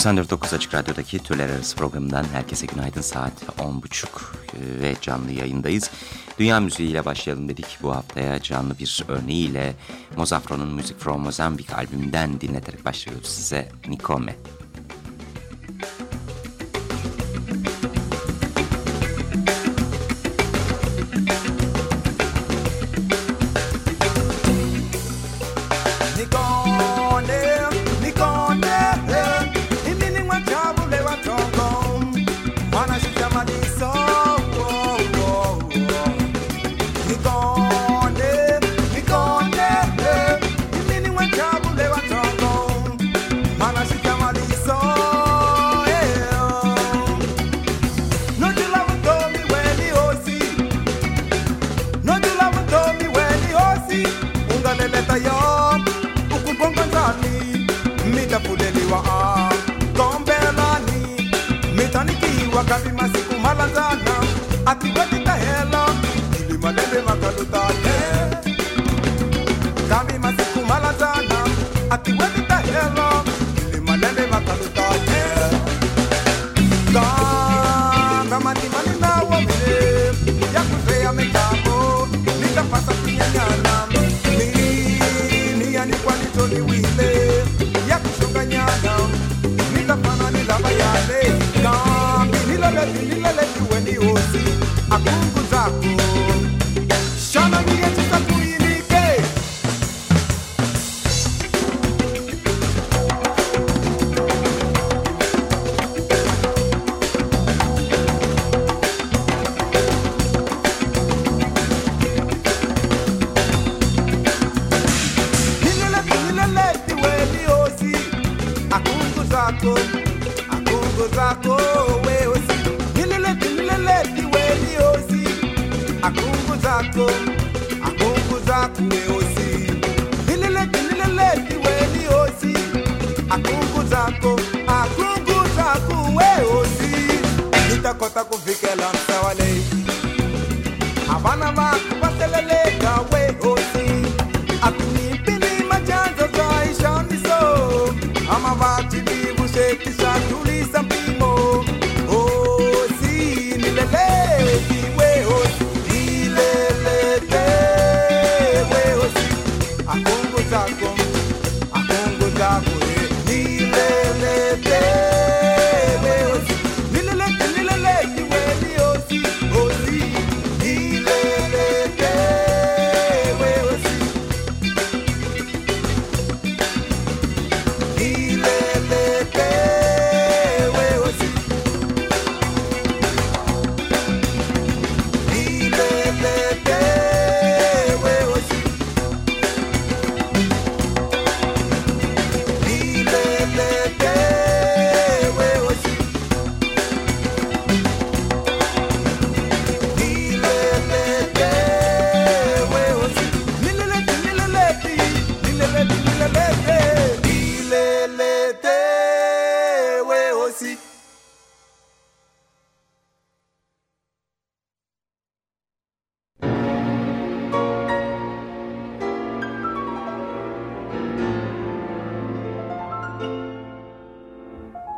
94.9 Açık Radyo'daki Türler Arası programından herkese günaydın. Saat 10.30 e, ve canlı yayındayız. Dünya müziğiyle başlayalım dedik bu haftaya. Canlı bir örneğiyle Mozafro'nun Music from Mozambique albümünden dinleterek başlıyoruz size Nikome. And the way weli ozi akunguzako akunguzako we ozi nilileti nilileti weli ozi akunguzako akunguzako we ozi nilileti nilileti weli ozi akunguzako akunguzako we ozi nitakota kuvikela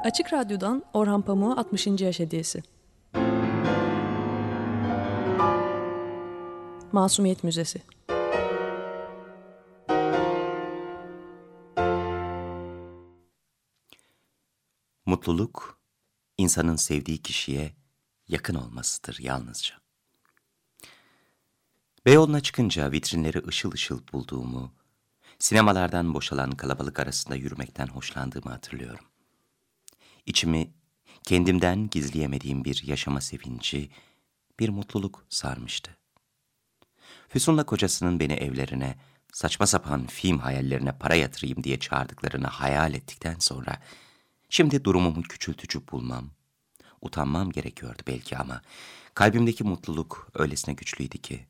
Açık Radyo'dan Orhan Pamuk'a 60. yaş hediyesi. Masumiyet Müzesi Mutluluk, insanın sevdiği kişiye yakın olmasıdır yalnızca. Beyoğlu'na çıkınca vitrinleri ışıl ışıl bulduğumu, sinemalardan boşalan kalabalık arasında yürümekten hoşlandığımı hatırlıyorum. İçimi kendimden gizleyemediğim bir yaşama sevinci, bir mutluluk sarmıştı. Füsun'la kocasının beni evlerine, saçma sapan film hayallerine para yatırayım diye çağırdıklarını hayal ettikten sonra, şimdi durumumu küçültücü bulmam, utanmam gerekiyordu belki ama kalbimdeki mutluluk öylesine güçlüydü ki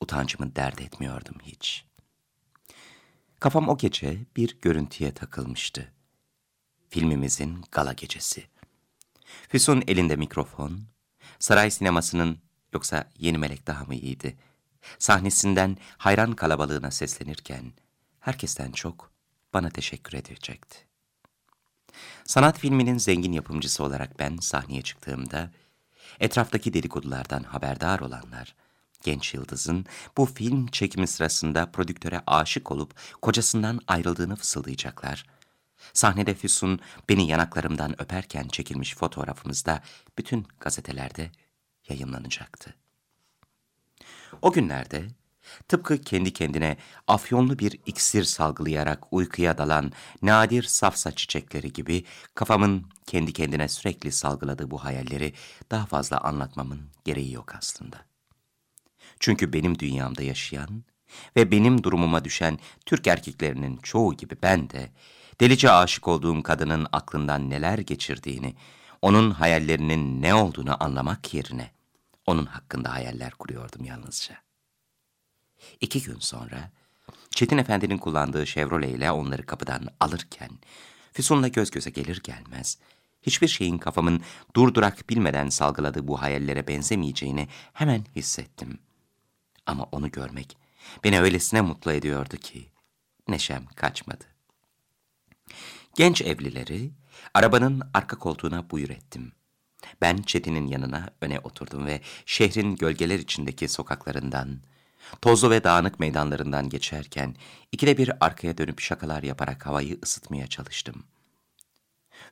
utancımı dert etmiyordum hiç. Kafam o gece bir görüntüye takılmıştı. Filmimizin gala gecesi. Füsun elinde mikrofon, saray sinemasının yoksa Yeni Melek daha mı iyiydi? Sahnesinden hayran kalabalığına seslenirken herkesten çok bana teşekkür edecekti. Sanat filminin zengin yapımcısı olarak ben sahneye çıktığımda etraftaki dedikodulardan haberdar olanlar genç yıldızın bu film çekimi sırasında prodüktöre aşık olup kocasından ayrıldığını fısıldayacaklar. Sahnede Füsun beni yanaklarımdan öperken çekilmiş fotoğrafımız da bütün gazetelerde yayınlanacaktı. O günlerde tıpkı kendi kendine afyonlu bir iksir salgılayarak uykuya dalan nadir safsa çiçekleri gibi kafamın kendi kendine sürekli salgıladığı bu hayalleri daha fazla anlatmamın gereği yok aslında. Çünkü benim dünyamda yaşayan ve benim durumuma düşen Türk erkeklerinin çoğu gibi ben de delice aşık olduğum kadının aklından neler geçirdiğini, onun hayallerinin ne olduğunu anlamak yerine onun hakkında hayaller kuruyordum yalnızca. İki gün sonra Çetin Efendi'nin kullandığı Chevrolet ile onları kapıdan alırken Füsun'la göz göze gelir gelmez hiçbir şeyin kafamın durdurak bilmeden salgıladığı bu hayallere benzemeyeceğini hemen hissettim. Ama onu görmek beni öylesine mutlu ediyordu ki neşem kaçmadı. Genç evlileri arabanın arka koltuğuna buyur ettim. Ben Çetin'in yanına öne oturdum ve şehrin gölgeler içindeki sokaklarından, tozlu ve dağınık meydanlarından geçerken ikide bir arkaya dönüp şakalar yaparak havayı ısıtmaya çalıştım.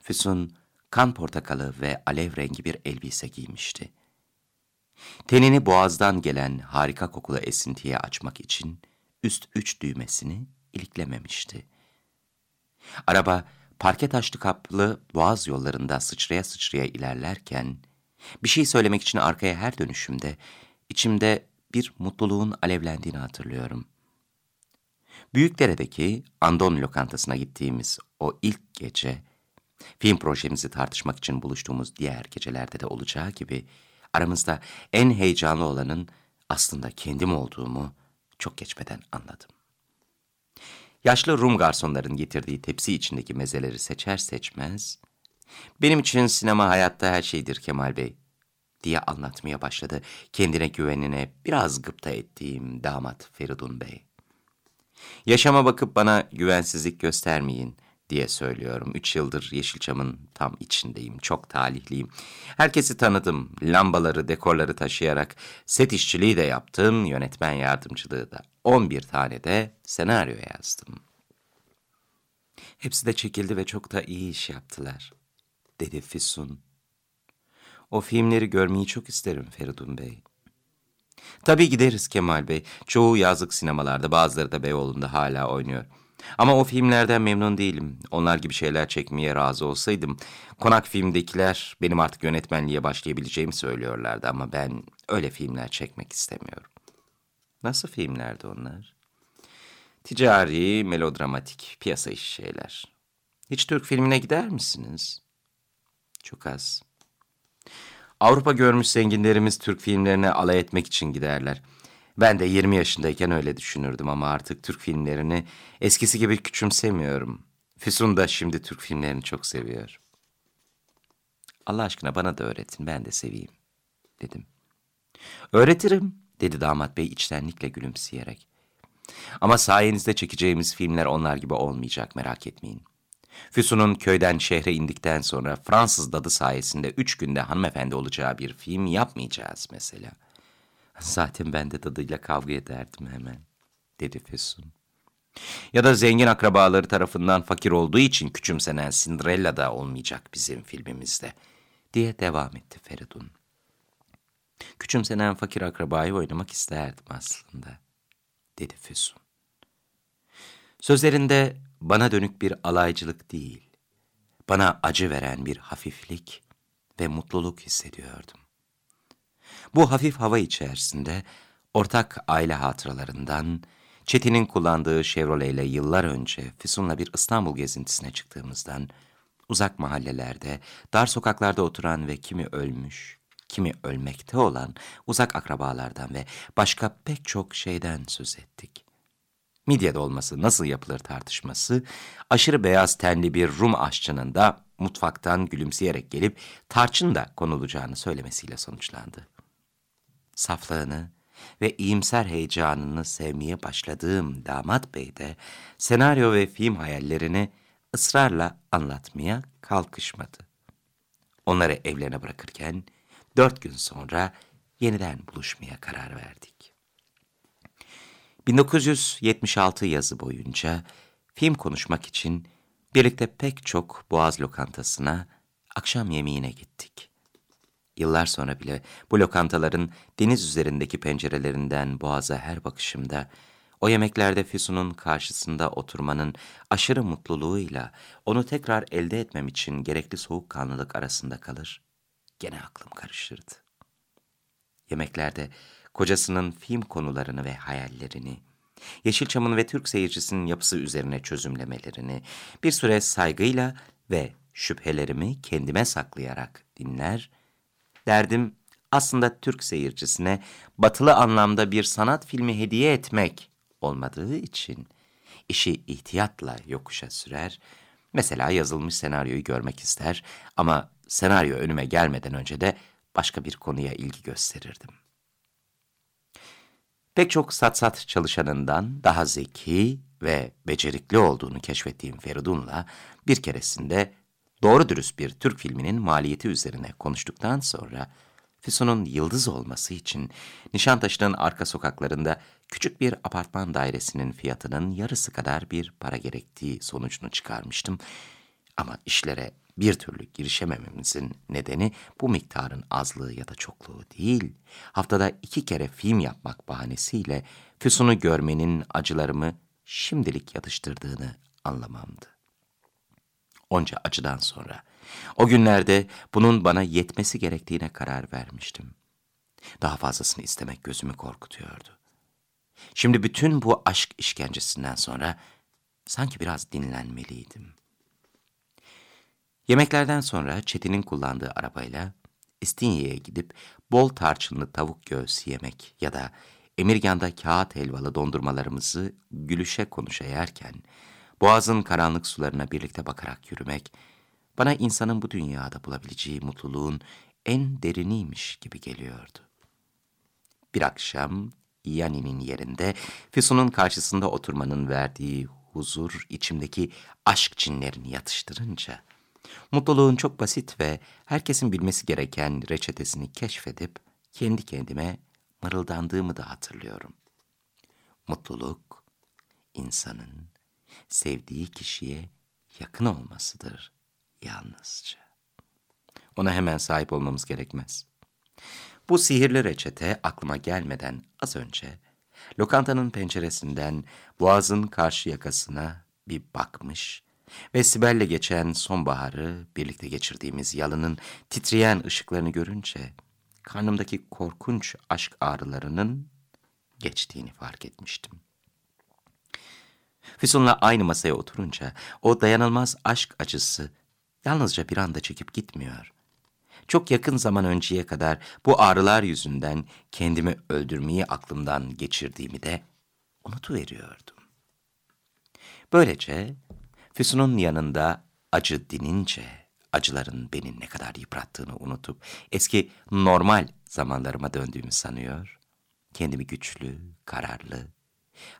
Füsun kan portakalı ve alev rengi bir elbise giymişti. Tenini boğazdan gelen harika kokulu esintiye açmak için üst üç düğmesini iliklememişti. Araba parke taşlı kaplı boğaz yollarında sıçraya sıçraya ilerlerken, bir şey söylemek için arkaya her dönüşümde içimde bir mutluluğun alevlendiğini hatırlıyorum. Büyükdere'deki Andon lokantasına gittiğimiz o ilk gece, film projemizi tartışmak için buluştuğumuz diğer gecelerde de olacağı gibi, aramızda en heyecanlı olanın aslında kendim olduğumu çok geçmeden anladım. Yaşlı Rum garsonların getirdiği tepsi içindeki mezeleri seçer seçmez, benim için sinema hayatta her şeydir Kemal Bey, diye anlatmaya başladı kendine güvenine biraz gıpta ettiğim damat Feridun Bey. Yaşama bakıp bana güvensizlik göstermeyin diye söylüyorum. Üç yıldır Yeşilçam'ın tam içindeyim, çok talihliyim. Herkesi tanıdım, lambaları, dekorları taşıyarak set işçiliği de yaptım, yönetmen yardımcılığı da. 11 tane de senaryo yazdım. Hepsi de çekildi ve çok da iyi iş yaptılar, dedi Füsun. O filmleri görmeyi çok isterim Feridun Bey. Tabii gideriz Kemal Bey. Çoğu yazlık sinemalarda, bazıları da Beyoğlu'nda hala oynuyor. Ama o filmlerden memnun değilim. Onlar gibi şeyler çekmeye razı olsaydım. Konak filmdekiler benim artık yönetmenliğe başlayabileceğimi söylüyorlardı ama ben öyle filmler çekmek istemiyorum. Nasıl filmlerdi onlar? Ticari, melodramatik, piyasa işi şeyler. Hiç Türk filmine gider misiniz? Çok az. Avrupa görmüş zenginlerimiz Türk filmlerine alay etmek için giderler. Ben de 20 yaşındayken öyle düşünürdüm ama artık Türk filmlerini eskisi gibi küçümsemiyorum. Füsun da şimdi Türk filmlerini çok seviyor. Allah aşkına bana da öğretin, ben de seveyim, dedim. Öğretirim, dedi damat bey içtenlikle gülümseyerek. Ama sayenizde çekeceğimiz filmler onlar gibi olmayacak, merak etmeyin. Füsun'un köyden şehre indikten sonra Fransız dadı sayesinde üç günde hanımefendi olacağı bir film yapmayacağız mesela. Zaten ben de dadıyla kavga ederdim hemen, dedi Füsun. Ya da zengin akrabaları tarafından fakir olduğu için küçümsenen Cinderella da olmayacak bizim filmimizde, diye devam etti Feridun. Küçümsenen fakir akrabayı oynamak isterdim aslında, dedi Füsun. Sözlerinde bana dönük bir alaycılık değil, bana acı veren bir hafiflik ve mutluluk hissediyordum. Bu hafif hava içerisinde ortak aile hatıralarından, Çetin'in kullandığı Chevrolet ile yıllar önce Füsun'la bir İstanbul gezintisine çıktığımızdan, uzak mahallelerde, dar sokaklarda oturan ve kimi ölmüş, kimi ölmekte olan uzak akrabalardan ve başka pek çok şeyden söz ettik. Midye dolması nasıl yapılır tartışması, aşırı beyaz tenli bir Rum aşçının da mutfaktan gülümseyerek gelip tarçın da konulacağını söylemesiyle sonuçlandı. Saflığını ve iyimser heyecanını sevmeye başladığım damat bey de senaryo ve film hayallerini ısrarla anlatmaya kalkışmadı. Onları evlerine bırakırken dört gün sonra yeniden buluşmaya karar verdik. 1976 yazı boyunca film konuşmak için birlikte pek çok Boğaz lokantasına akşam yemeğine gittik. Yıllar sonra bile bu lokantaların deniz üzerindeki pencerelerinden Boğaz'a her bakışımda o yemeklerde Füsun'un karşısında oturmanın aşırı mutluluğuyla onu tekrar elde etmem için gerekli soğukkanlılık arasında kalır. Gene aklım karışırdı. Yemeklerde kocasının film konularını ve hayallerini, Yeşilçam'ın ve Türk seyircisinin yapısı üzerine çözümlemelerini bir süre saygıyla ve şüphelerimi kendime saklayarak dinler, derdim aslında Türk seyircisine batılı anlamda bir sanat filmi hediye etmek olmadığı için işi ihtiyatla yokuşa sürer, mesela yazılmış senaryoyu görmek ister ama senaryo önüme gelmeden önce de başka bir konuya ilgi gösterirdim. Pek çok sat-sat çalışanından daha zeki ve becerikli olduğunu keşfettiğim Feridun'la bir keresinde doğru dürüst bir Türk filminin maliyeti üzerine konuştuktan sonra Füsun'un yıldız olması için Nişantaşı'nın arka sokaklarında küçük bir apartman dairesinin fiyatının yarısı kadar bir para gerektiği sonucunu çıkarmıştım. Ama işlere bir türlü girişemememizin nedeni bu miktarın azlığı ya da çokluğu değil, haftada iki kere film yapmak bahanesiyle Füsun'u görmenin acılarımı şimdilik yatıştırdığını anlamamdı. Onca acıdan sonra, o günlerde bunun bana yetmesi gerektiğine karar vermiştim. Daha fazlasını istemek gözümü korkutuyordu. Şimdi bütün bu aşk işkencesinden sonra sanki biraz dinlenmeliydim. Yemeklerden sonra Çetin'in kullandığı arabayla İstinye'ye gidip bol tarçınlı tavuk göğsü yemek ya da Emirgan'da kağıt helvalı dondurmalarımızı gülüşe konuşa yerken, boğazın karanlık sularına birlikte bakarak yürümek, bana insanın bu dünyada bulabileceği mutluluğun en deriniymiş gibi geliyordu. Bir akşam Yani'nin yerinde Füsun'un karşısında oturmanın verdiği huzur içimdeki aşk cinlerini yatıştırınca, Mutluluğun çok basit ve herkesin bilmesi gereken reçetesini keşfedip kendi kendime mırıldandığımı da hatırlıyorum. Mutluluk, insanın sevdiği kişiye yakın olmasıdır yalnızca. Ona hemen sahip olmamız gerekmez. Bu sihirli reçete aklıma gelmeden az önce lokantanın penceresinden boğazın karşı yakasına bir bakmış ve Sibel'le geçen sonbaharı birlikte geçirdiğimiz yalının titreyen ışıklarını görünce karnımdaki korkunç aşk ağrılarının geçtiğini fark etmiştim. Füsun'la aynı masaya oturunca o dayanılmaz aşk acısı yalnızca bir anda çekip gitmiyor. Çok yakın zaman önceye kadar bu ağrılar yüzünden kendimi öldürmeyi aklımdan geçirdiğimi de unutuveriyordum. Böylece Füsun'un yanında acı dinince, acıların beni ne kadar yıprattığını unutup eski normal zamanlarıma döndüğümü sanıyor, kendimi güçlü, kararlı,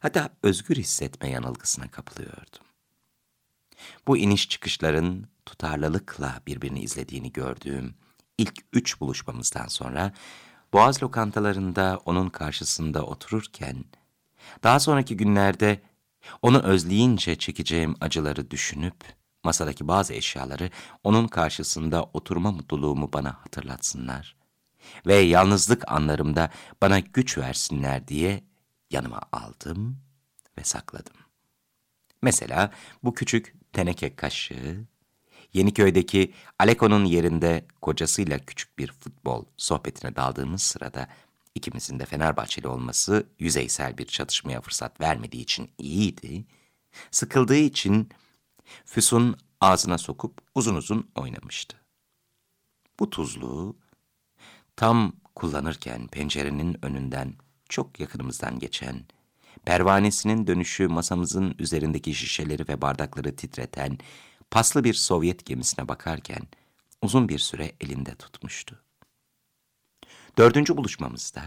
hatta özgür hissetme yanılgısına kapılıyordum. Bu iniş çıkışların tutarlılıkla birbirini izlediğini gördüğüm ilk üç buluşmamızdan sonra Boğaz lokantalarında onun karşısında otururken, daha sonraki günlerde onu özleyince çekeceğim acıları düşünüp, masadaki bazı eşyaları onun karşısında oturma mutluluğumu bana hatırlatsınlar ve yalnızlık anlarımda bana güç versinler diye yanıma aldım ve sakladım. Mesela bu küçük teneke kaşığı, Yeniköy'deki Aleko'nun yerinde kocasıyla küçük bir futbol sohbetine daldığımız sırada ikimizin de Fenerbahçeli olması yüzeysel bir çatışmaya fırsat vermediği için iyiydi. Sıkıldığı için Füsun ağzına sokup uzun uzun oynamıştı. Bu tuzluğu tam kullanırken pencerenin önünden çok yakınımızdan geçen, pervanesinin dönüşü masamızın üzerindeki şişeleri ve bardakları titreten paslı bir Sovyet gemisine bakarken uzun bir süre elinde tutmuştu. Dördüncü buluşmamızda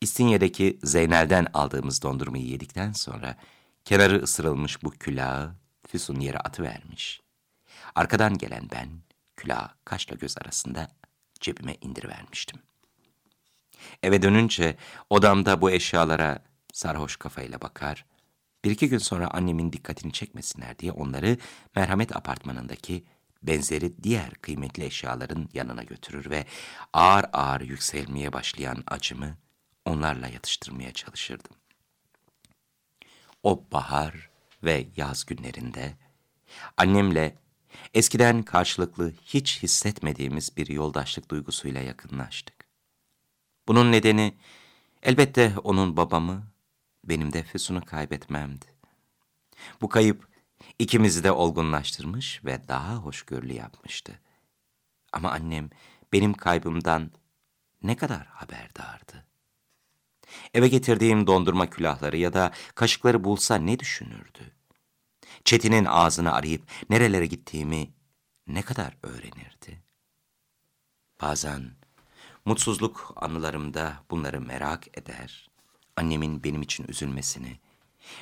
İstinye'deki Zeynel'den aldığımız dondurmayı yedikten sonra kenarı ısırılmış bu külahı Füsun yere atıvermiş. Arkadan gelen ben külahı kaşla göz arasında cebime indirivermiştim. Eve dönünce odamda bu eşyalara sarhoş kafayla bakar, bir iki gün sonra annemin dikkatini çekmesinler diye onları merhamet apartmanındaki benzeri diğer kıymetli eşyaların yanına götürür ve ağır ağır yükselmeye başlayan acımı onlarla yatıştırmaya çalışırdım. O bahar ve yaz günlerinde annemle eskiden karşılıklı hiç hissetmediğimiz bir yoldaşlık duygusuyla yakınlaştık. Bunun nedeni elbette onun babamı, benim de Füsun'u kaybetmemdi. Bu kayıp ikimizi de olgunlaştırmış ve daha hoşgörülü yapmıştı. Ama annem benim kaybımdan ne kadar haberdardı. Eve getirdiğim dondurma külahları ya da kaşıkları bulsa ne düşünürdü? Çetin'in ağzını arayıp nerelere gittiğimi ne kadar öğrenirdi? Bazen mutsuzluk anılarımda bunları merak eder, annemin benim için üzülmesini,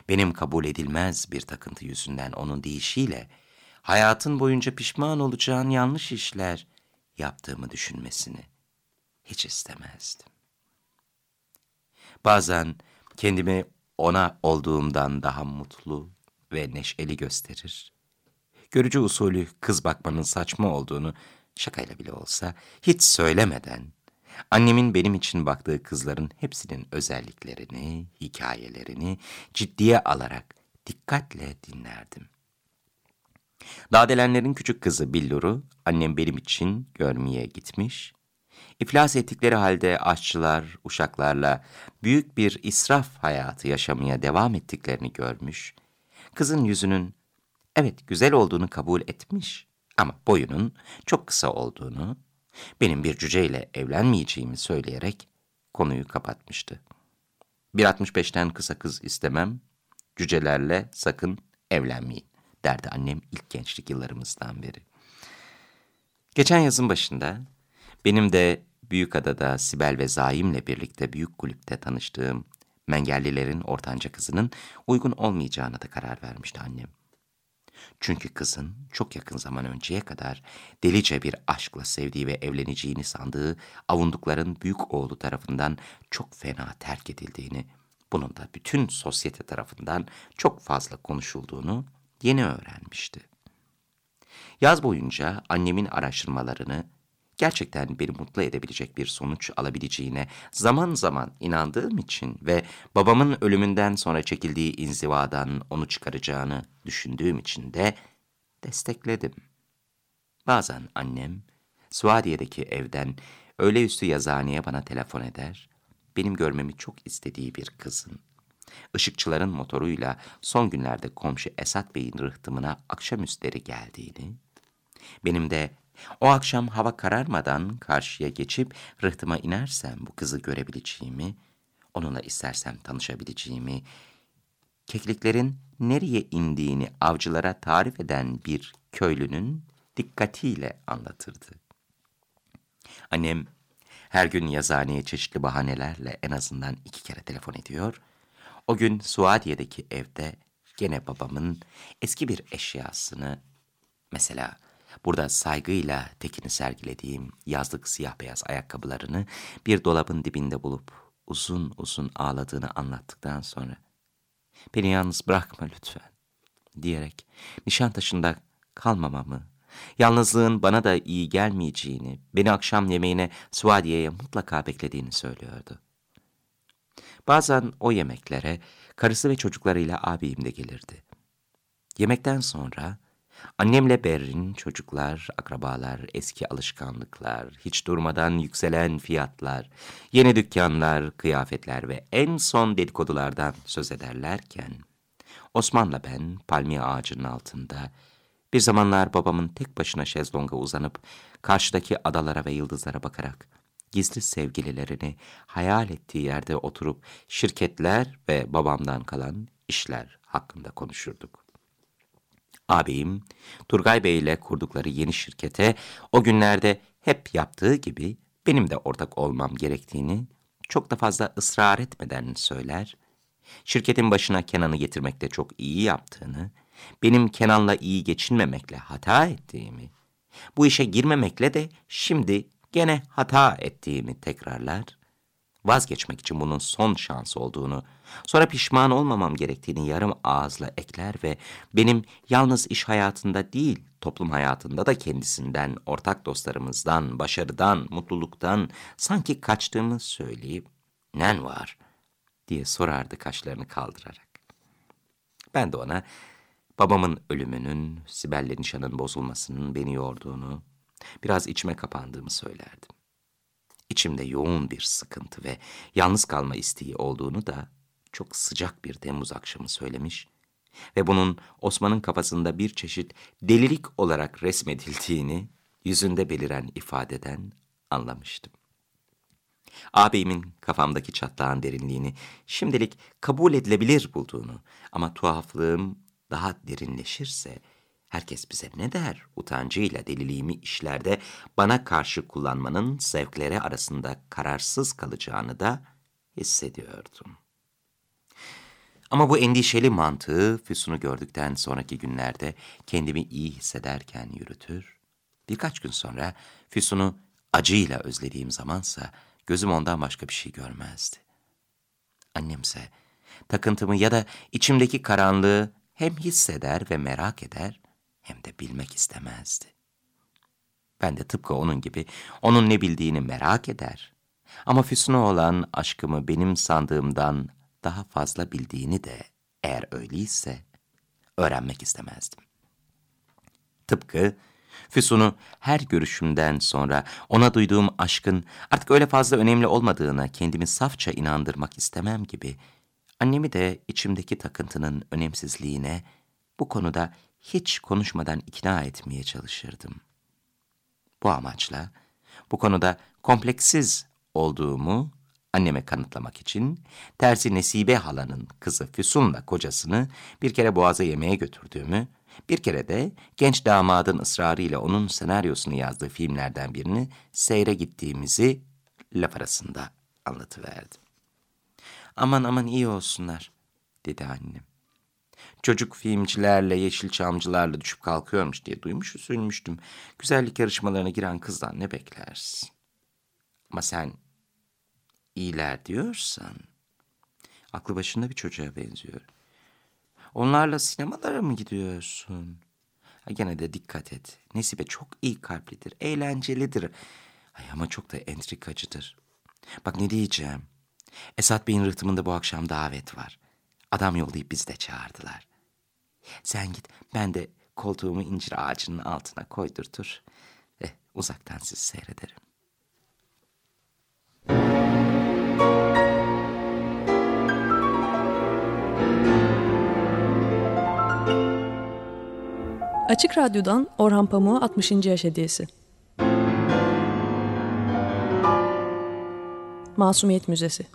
benim kabul edilmez bir takıntı yüzünden onun deyişiyle hayatın boyunca pişman olacağın yanlış işler yaptığımı düşünmesini hiç istemezdim. Bazen kendimi ona olduğumdan daha mutlu ve neşeli gösterir. Görücü usulü kız bakmanın saçma olduğunu şakayla bile olsa hiç söylemeden Annemin benim için baktığı kızların hepsinin özelliklerini, hikayelerini ciddiye alarak dikkatle dinlerdim. Dadelenlerin küçük kızı Billur'u annem benim için görmeye gitmiş. İflas ettikleri halde aşçılar, uşaklarla büyük bir israf hayatı yaşamaya devam ettiklerini görmüş. Kızın yüzünün evet güzel olduğunu kabul etmiş ama boyunun çok kısa olduğunu, benim bir cüceyle evlenmeyeceğimi söyleyerek konuyu kapatmıştı. 1.65'ten kısa kız istemem, cücelerle sakın evlenmeyin derdi annem ilk gençlik yıllarımızdan beri. Geçen yazın başında benim de Büyükada'da Sibel ve Zaim'le birlikte büyük kulüpte tanıştığım Mengellilerin ortanca kızının uygun olmayacağına da karar vermişti annem. Çünkü kızın çok yakın zaman önceye kadar delice bir aşkla sevdiği ve evleneceğini sandığı avundukların büyük oğlu tarafından çok fena terk edildiğini, bunun da bütün sosyete tarafından çok fazla konuşulduğunu yeni öğrenmişti. Yaz boyunca annemin araştırmalarını gerçekten beni mutlu edebilecek bir sonuç alabileceğine zaman zaman inandığım için ve babamın ölümünden sonra çekildiği inzivadan onu çıkaracağını düşündüğüm için de destekledim. Bazen annem Suadiye'deki evden öğle üstü yazıhaneye bana telefon eder, benim görmemi çok istediği bir kızın. Işıkçıların motoruyla son günlerde komşu Esat Bey'in rıhtımına akşamüstleri geldiğini, benim de o akşam hava kararmadan karşıya geçip rıhtıma inersem bu kızı görebileceğimi, onunla istersem tanışabileceğimi, kekliklerin nereye indiğini avcılara tarif eden bir köylünün dikkatiyle anlatırdı. Annem her gün yazıhaneye çeşitli bahanelerle en azından iki kere telefon ediyor. O gün Suadiye'deki evde gene babamın eski bir eşyasını, mesela Burada saygıyla tekini sergilediğim yazlık siyah beyaz ayakkabılarını bir dolabın dibinde bulup uzun uzun ağladığını anlattıktan sonra beni yalnız bırakma lütfen diyerek Nişantaşı'nda kalmamamı, yalnızlığın bana da iyi gelmeyeceğini, beni akşam yemeğine Suadiye'ye mutlaka beklediğini söylüyordu. Bazen o yemeklere karısı ve çocuklarıyla abim de gelirdi. Yemekten sonra Annemle Berrin, çocuklar, akrabalar, eski alışkanlıklar, hiç durmadan yükselen fiyatlar, yeni dükkanlar, kıyafetler ve en son dedikodulardan söz ederlerken, Osman'la ben palmiye ağacının altında, bir zamanlar babamın tek başına şezlonga uzanıp, karşıdaki adalara ve yıldızlara bakarak, gizli sevgililerini hayal ettiği yerde oturup şirketler ve babamdan kalan işler hakkında konuşurduk. Ağabeyim, Turgay Bey ile kurdukları yeni şirkete o günlerde hep yaptığı gibi benim de ortak olmam gerektiğini çok da fazla ısrar etmeden söyler, şirketin başına Kenan'ı getirmekte çok iyi yaptığını, benim Kenan'la iyi geçinmemekle hata ettiğimi, bu işe girmemekle de şimdi gene hata ettiğimi tekrarlar, vazgeçmek için bunun son şans olduğunu, sonra pişman olmamam gerektiğini yarım ağızla ekler ve benim yalnız iş hayatında değil, toplum hayatında da kendisinden, ortak dostlarımızdan, başarıdan, mutluluktan sanki kaçtığımı söyleyip, nen var diye sorardı kaşlarını kaldırarak. Ben de ona babamın ölümünün, Sibel'le nişanın bozulmasının beni yorduğunu, biraz içime kapandığımı söylerdim. İçimde yoğun bir sıkıntı ve yalnız kalma isteği olduğunu da çok sıcak bir Temmuz akşamı söylemiş ve bunun Osman'ın kafasında bir çeşit delilik olarak resmedildiğini yüzünde beliren ifadeden anlamıştım. Ağabeyimin kafamdaki çatlağın derinliğini şimdilik kabul edilebilir bulduğunu ama tuhaflığım daha derinleşirse herkes bize ne der utancıyla deliliğimi işlerde bana karşı kullanmanın zevkleri arasında kararsız kalacağını da hissediyordum. Ama bu endişeli mantığı Füsun'u gördükten sonraki günlerde kendimi iyi hissederken yürütür. Birkaç gün sonra Füsun'u acıyla özlediğim zamansa gözüm ondan başka bir şey görmezdi. Annemse takıntımı ya da içimdeki karanlığı hem hisseder ve merak eder hem de bilmek istemezdi. Ben de tıpkı onun gibi onun ne bildiğini merak eder. Ama Füsun'a olan aşkımı benim sandığımdan daha fazla bildiğini de eğer öyleyse öğrenmek istemezdim. Tıpkı Füsun'u her görüşümden sonra ona duyduğum aşkın artık öyle fazla önemli olmadığına kendimi safça inandırmak istemem gibi, annemi de içimdeki takıntının önemsizliğine bu konuda hiç konuşmadan ikna etmeye çalışırdım. Bu amaçla bu konuda kompleksiz olduğumu anneme kanıtlamak için tersi Nesibe halanın kızı Füsun'la kocasını bir kere boğaza yemeğe götürdüğümü, bir kere de genç damadın ısrarıyla onun senaryosunu yazdığı filmlerden birini seyre gittiğimizi laf arasında anlatıverdim. Aman aman iyi olsunlar, dedi annem. Çocuk filmcilerle, yeşilçamcılarla düşüp kalkıyormuş diye duymuş üzülmüştüm. Güzellik yarışmalarına giren kızdan ne beklersin? Ama sen iyiler diyorsan, aklı başında bir çocuğa benziyor. Onlarla sinemalara mı gidiyorsun? Ha, gene de dikkat et. Nesibe çok iyi kalplidir, eğlencelidir. Ay ama çok da entrikacıdır. Bak ne diyeceğim. Esat Bey'in rıhtımında bu akşam davet var. Adam yollayıp biz de çağırdılar. Sen git ben de koltuğumu incir ağacının altına koydurtur. Eh, uzaktan sizi seyrederim. Açık Radyo'dan Orhan Pamuk'u 60. Yaş Hediyesi. Masumiyet Müzesi.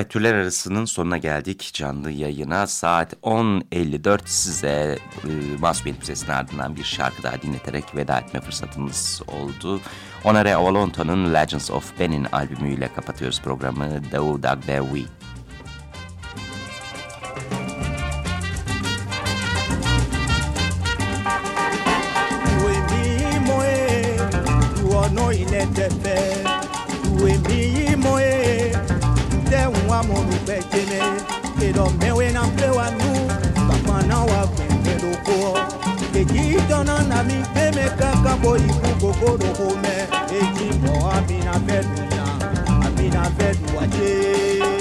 Evet türler arasının sonuna geldik canlı yayına. Saat 10.54 size e, Masumiyet Müzesi'nin ardından bir şarkı daha dinleterek veda etme fırsatımız oldu. Onore Avalonto'nun Legends of Ben'in albümüyle kapatıyoruz programı Davu Dagbewi. no ile tefe tuwe mi moe wamon nou pek teme E do mewe nan plewa nou Papa nan wapen pe doko E ki ton nan ami E me kaka bo i pou koko do kome E ki po ami nan pet nou yan Ami nan pet nou wache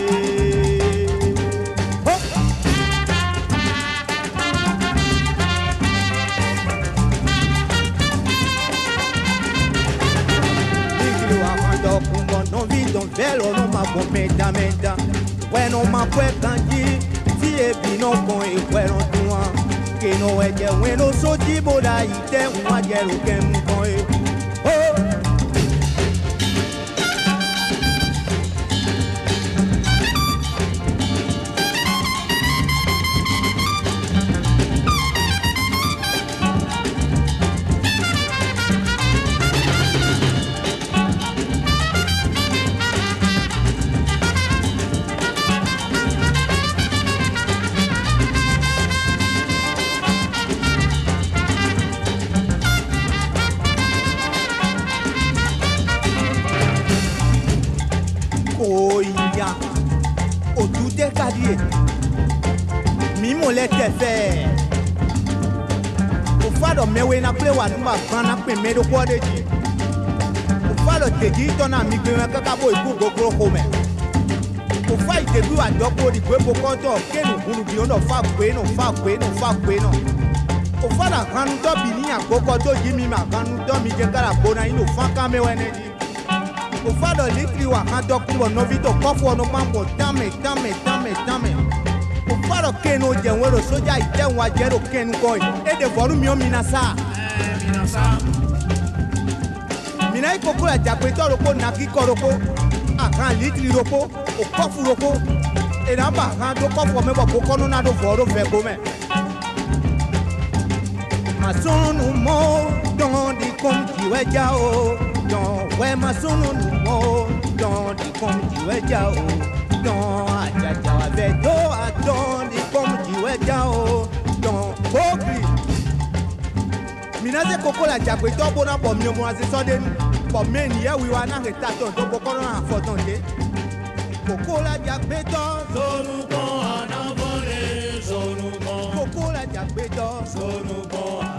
don velo no ma bo meda meda bueno ma pue kanji ti e bi no kon e pue ron ke no e je wen lo so bo da i te un a je ro vɛ ofa dɔ mɛwe na kple wa nuba gbã na kpe mɛ ɖo kpɔ ɖe dzi ofa dɔ dedzi tɔ na mi gbemɛ kaka bo iku goglo xome ofa yi wa dɔ kpo ɖi gbebo kenu gulubi wo nɔ fa gbe nɔ fa gbe nɔ fa gbe nɔ ofa dɔ ahanutɔ bi ni agbokɔ to dzi mi ma ahanutɔ mi dze kala gbona yi nɔ fa kamewɛ ne dzi ofa dɔ litri wa hã dɔ kubɔ nɔvi tɔ kɔfɔ nɔ gbã bɔ tame tame tame tame aro kenu jẹnwero soja ìjẹun ajẹro kenu kọyi ede fọru mi o mina sa. mina ikoko la roko naki roko akan litiri roko okọfu roko enaba kan do kọfọ mẹ bọ ko kọnu na do fọro fẹ ko mẹ. masunu mo dọn di kom tiwẹ ja o dọn wẹ masunu mo dọn di kom tiwẹ ja o dọn ajaja abẹ do a dọn ya o dɔn o gbi mina se koko la jagbe tɔ bona bɔ miɔmɔ ase sɔdenu bɔ mɛ niyɛ wiwa na he ta tɔn to bɔ kɔnɔ na fɔ tɔn de koko la jagbe tɔ. zonukɔ anabɔle koko la jagbe tɔ. zonukɔ.